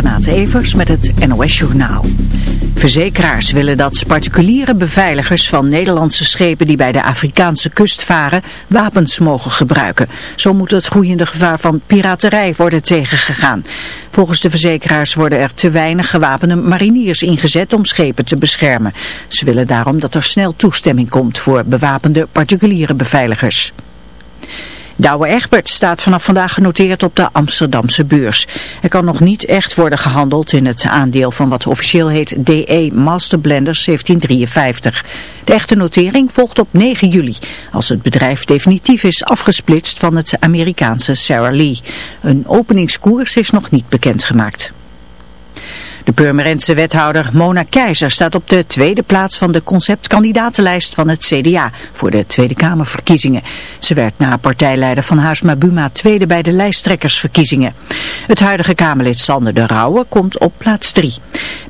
Renate Evers met het NOS Journaal. Verzekeraars willen dat particuliere beveiligers van Nederlandse schepen die bij de Afrikaanse kust varen wapens mogen gebruiken. Zo moet het groeiende gevaar van piraterij worden tegengegaan. Volgens de verzekeraars worden er te weinig gewapende mariniers ingezet om schepen te beschermen. Ze willen daarom dat er snel toestemming komt voor bewapende particuliere beveiligers. Douwe Egbert staat vanaf vandaag genoteerd op de Amsterdamse beurs. Er kan nog niet echt worden gehandeld in het aandeel van wat officieel heet DE Master Blenders 1753. De echte notering volgt op 9 juli, als het bedrijf definitief is afgesplitst van het Amerikaanse Sarah Lee. Een openingskoers is nog niet bekendgemaakt. De Purmerendse wethouder Mona Keizer staat op de tweede plaats van de conceptkandidatenlijst van het CDA voor de Tweede Kamerverkiezingen. Ze werd na partijleider van Huisma Buma tweede bij de lijsttrekkersverkiezingen. Het huidige Kamerlid Sander de Rauwe komt op plaats drie.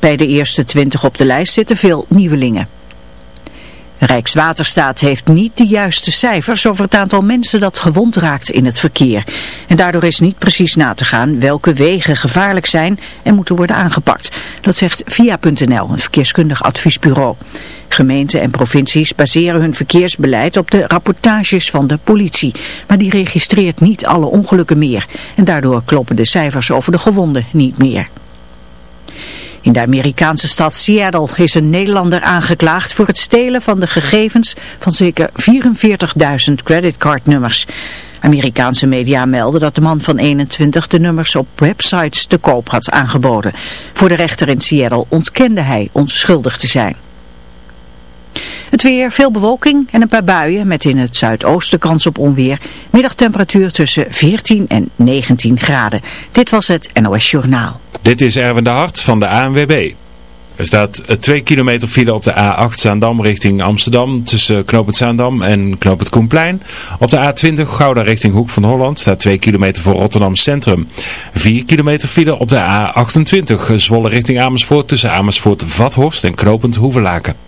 Bij de eerste twintig op de lijst zitten veel nieuwelingen. Rijkswaterstaat heeft niet de juiste cijfers over het aantal mensen dat gewond raakt in het verkeer. En daardoor is niet precies na te gaan welke wegen gevaarlijk zijn en moeten worden aangepakt. Dat zegt Via.nl, een verkeerskundig adviesbureau. Gemeenten en provincies baseren hun verkeersbeleid op de rapportages van de politie. Maar die registreert niet alle ongelukken meer. En daardoor kloppen de cijfers over de gewonden niet meer. In de Amerikaanse stad Seattle is een Nederlander aangeklaagd voor het stelen van de gegevens van zeker 44.000 creditcardnummers. Amerikaanse media melden dat de man van 21 de nummers op websites te koop had aangeboden. Voor de rechter in Seattle ontkende hij onschuldig te zijn. Het weer, veel bewolking en een paar buien met in het zuidoosten kans op onweer. Middagtemperatuur tussen 14 en 19 graden. Dit was het NOS Journaal. Dit is Erwin de Hart van de ANWB. Er staat 2 kilometer file op de A8 Zaandam richting Amsterdam tussen Knoop het Zaandam en Knoop het Koenplein. Op de A20 Gouda richting Hoek van Holland staat 2 kilometer voor Rotterdam Centrum. 4 kilometer file op de A28 Zwolle richting Amersfoort tussen Amersfoort Vathorst en Knopend Hoevelaken.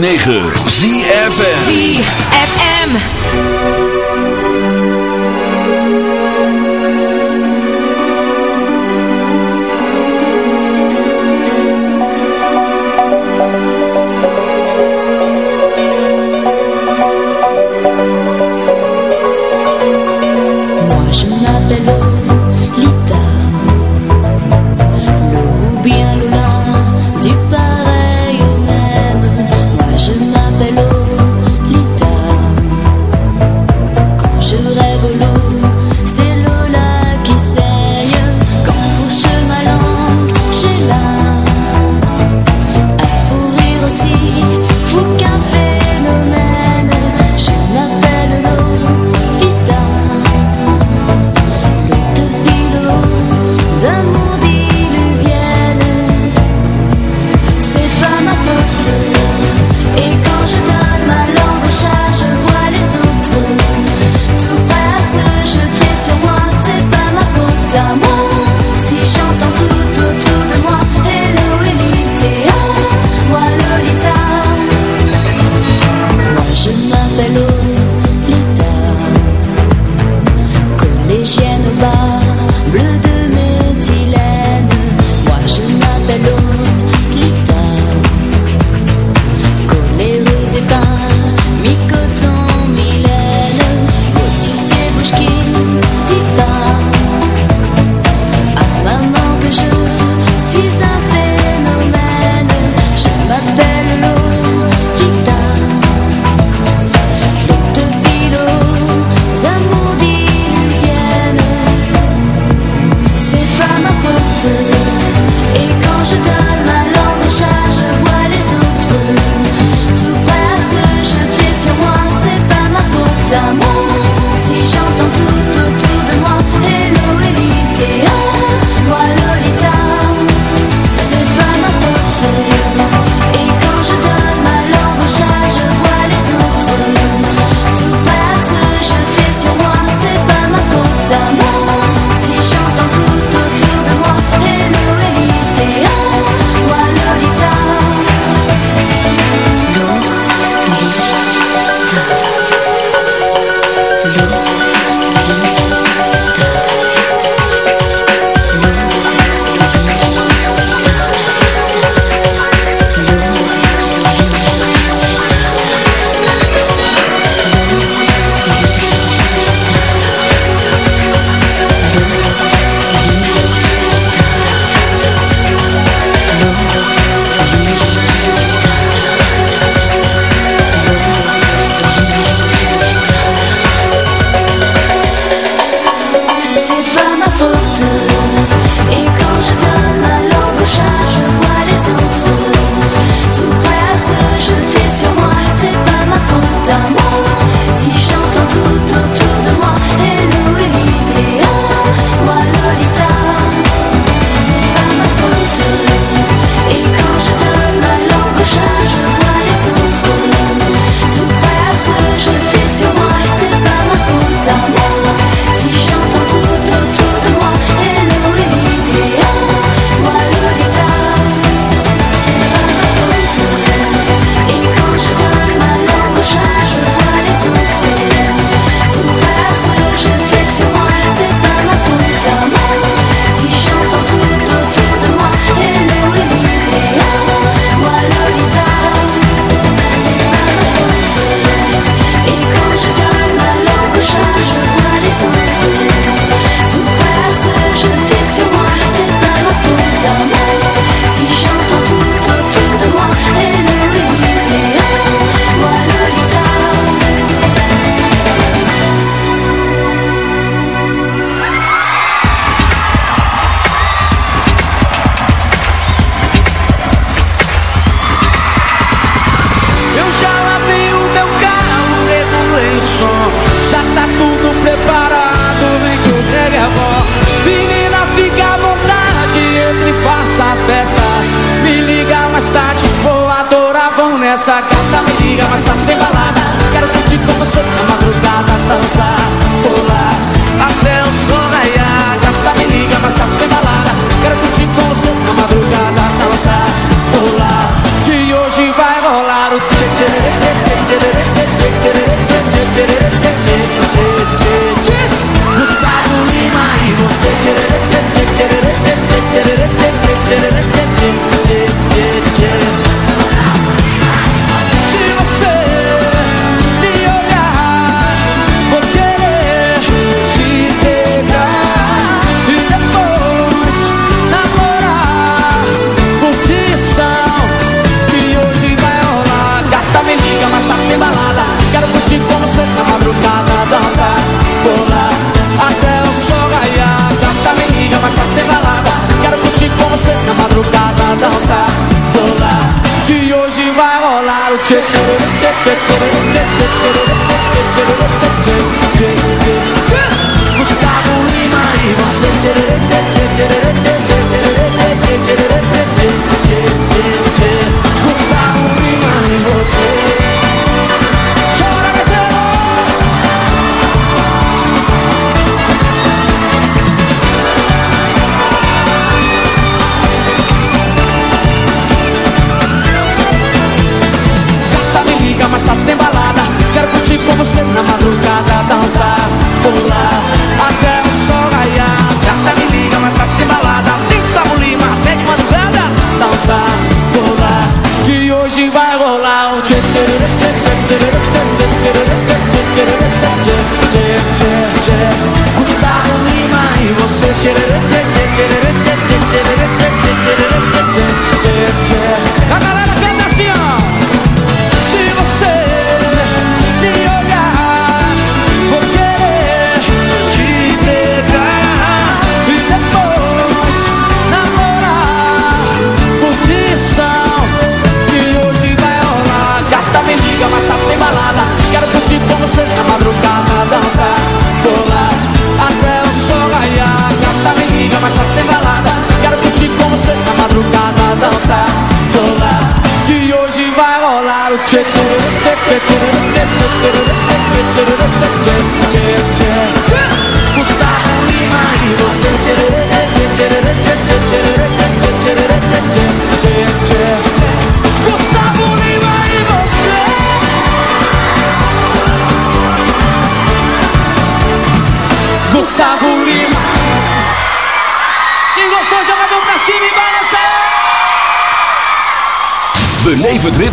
106.9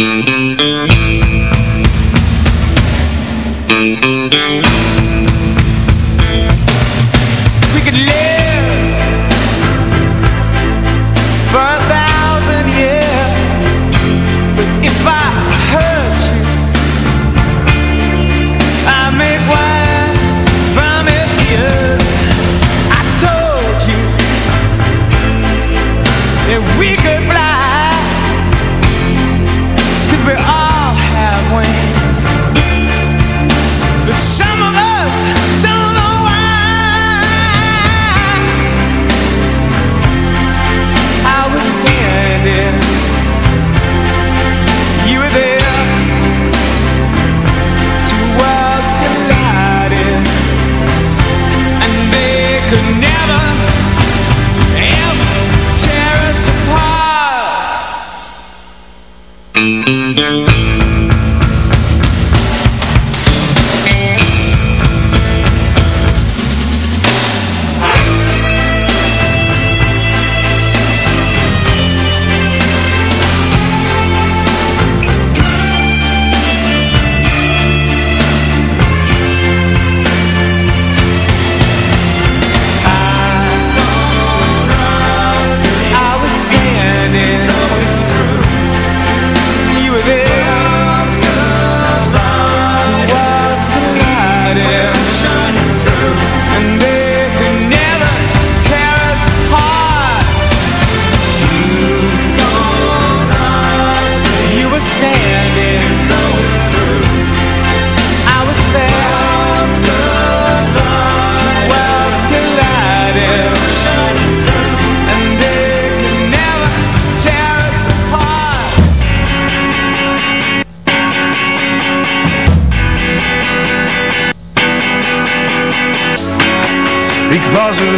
Thank you.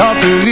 zat erin,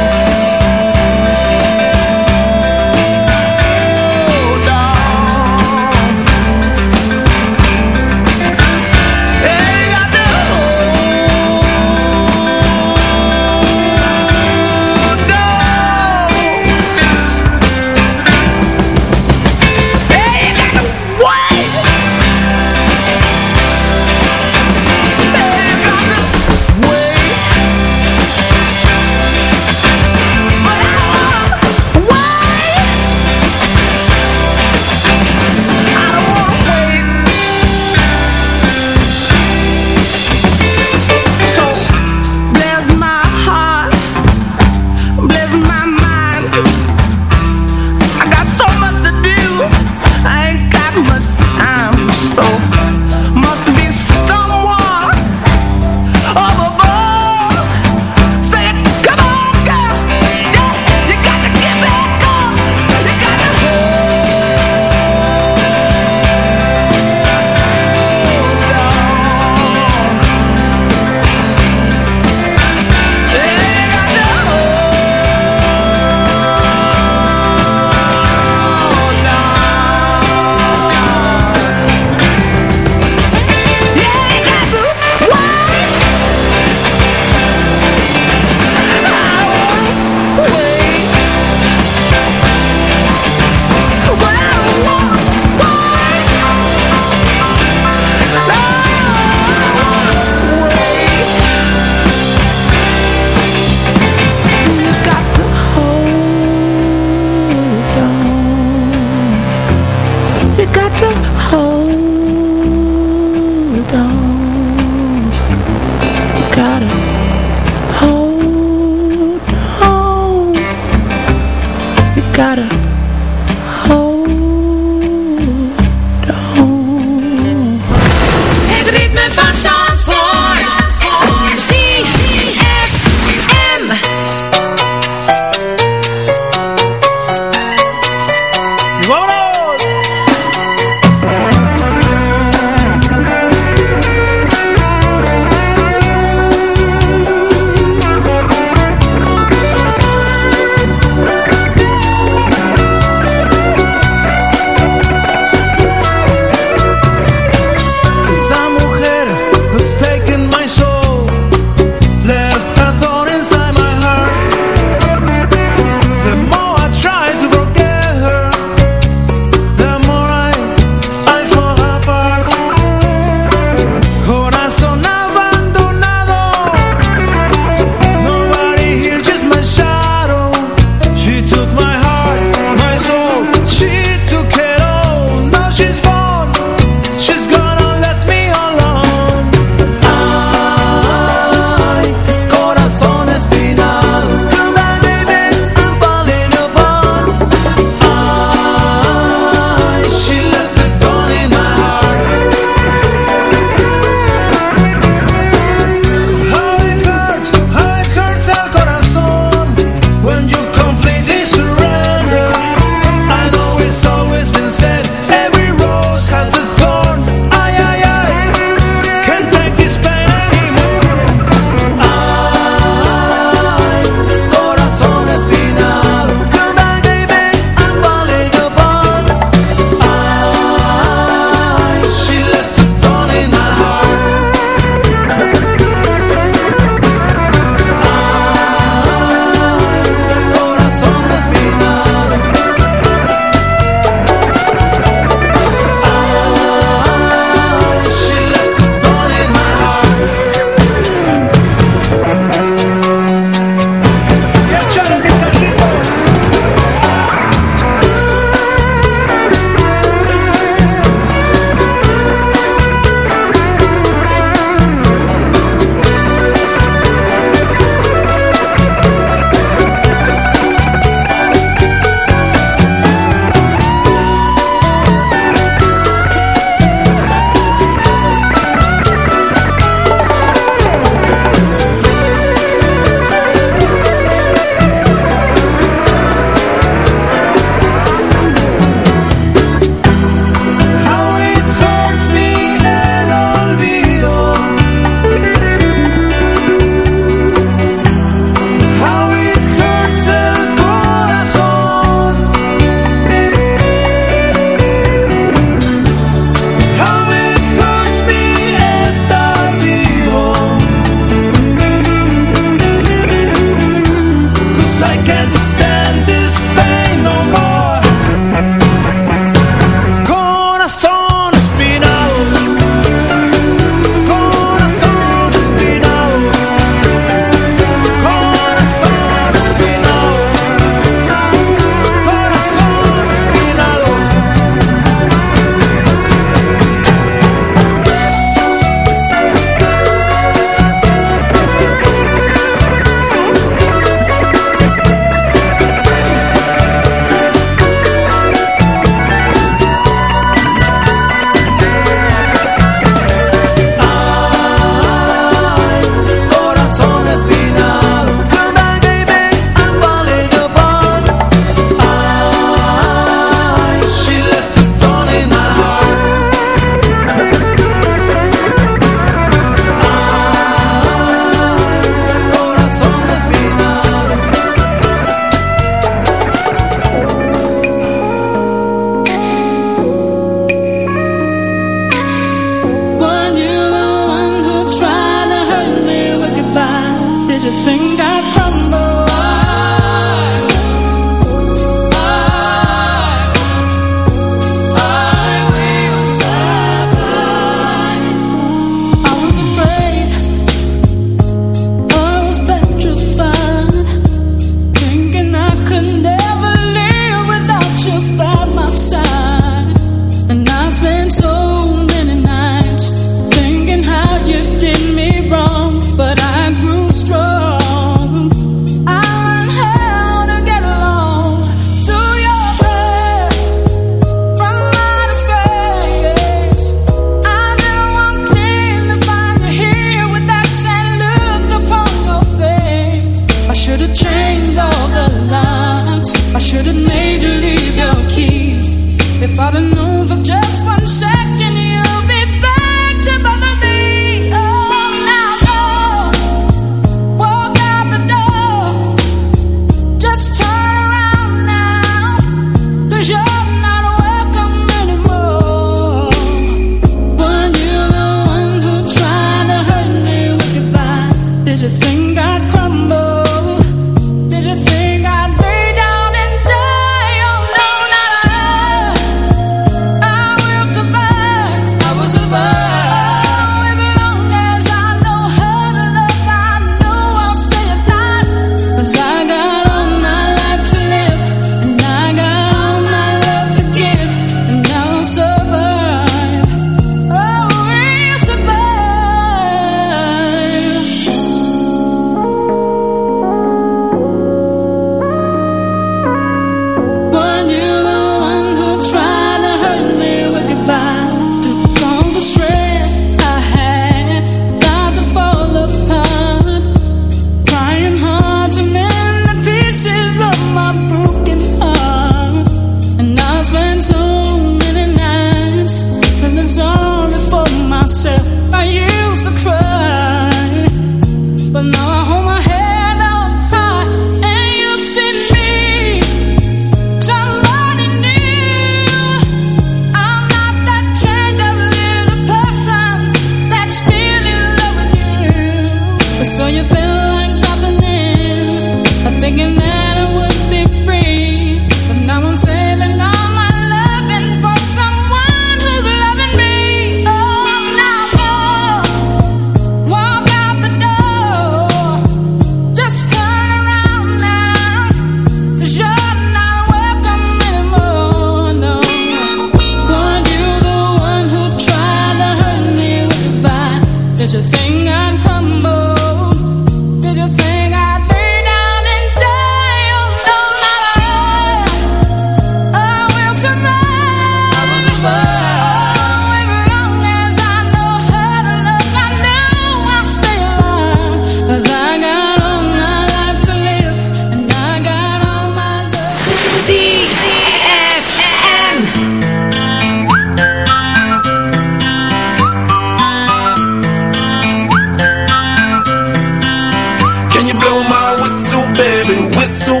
and whistle